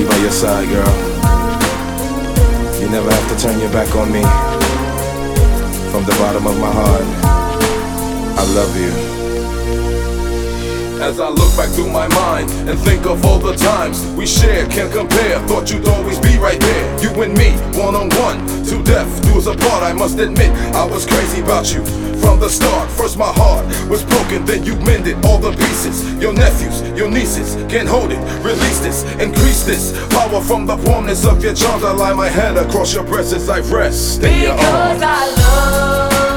your side, girl. You never have to turn your back on me. From the bottom of my heart, I love you. As I look back through my mind and think of all the times we shared, can't compare. Thought you'd always be right there. You and me, one on one, to death do us apart. I must admit, I was crazy about you from the start. First, my heart was broken, then you mended all the pieces. Your nephews, your nieces can't hold it. Release this, increase this power from the warmness of your charms. I lie my head across your breast as I rest in your arms. Because I love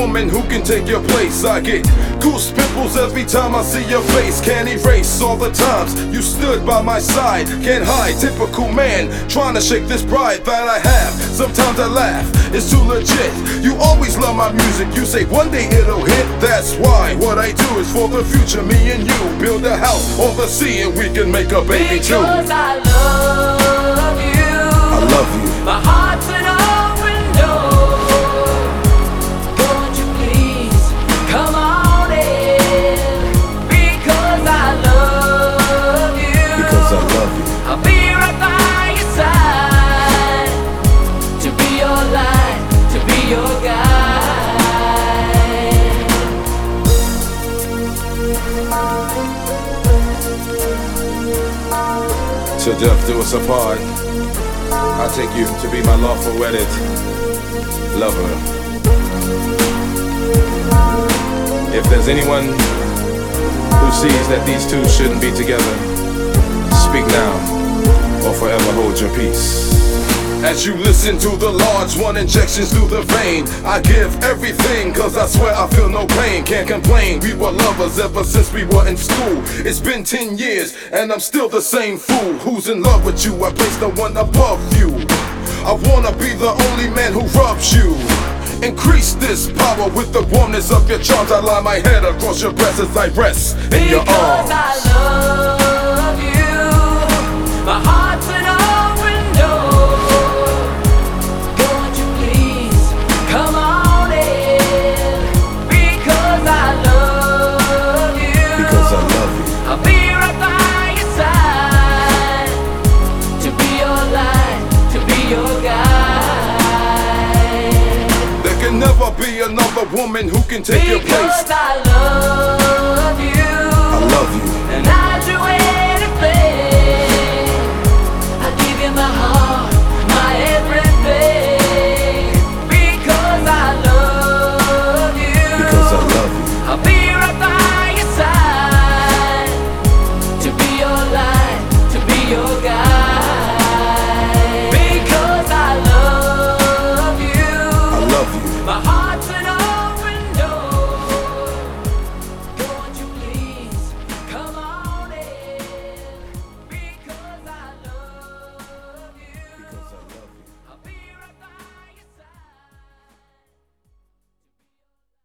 woman who can take your place. I get goose pimples every time I see your face. Can't erase all the times you stood by my side. Can't hide, typical man trying to shake this pride that I have. Sometimes I laugh, it's too legit. You always love my music. You say one day it'll hit. That's why what I do is for the future. Me and you build a house on the sea and we can make a baby too. Because I love Till death do us apart. I take you to be my lawful wedded lover. If there's anyone who sees that these two shouldn't be together, speak now or forever hold your peace. As you listen to the large one injections through the vein, I give everything cause I swear I feel no pain. Can't complain, we were lovers ever since we were in school. It's been 10 years and I'm still the same fool who's in love with you. I place the one above you. I wanna be the only man who rubs you. Increase this power with the warmness of your charms. I lie my head across your breast as I rest in your arms. I love be another woman who can take your place. Because I love you. I love you. And I do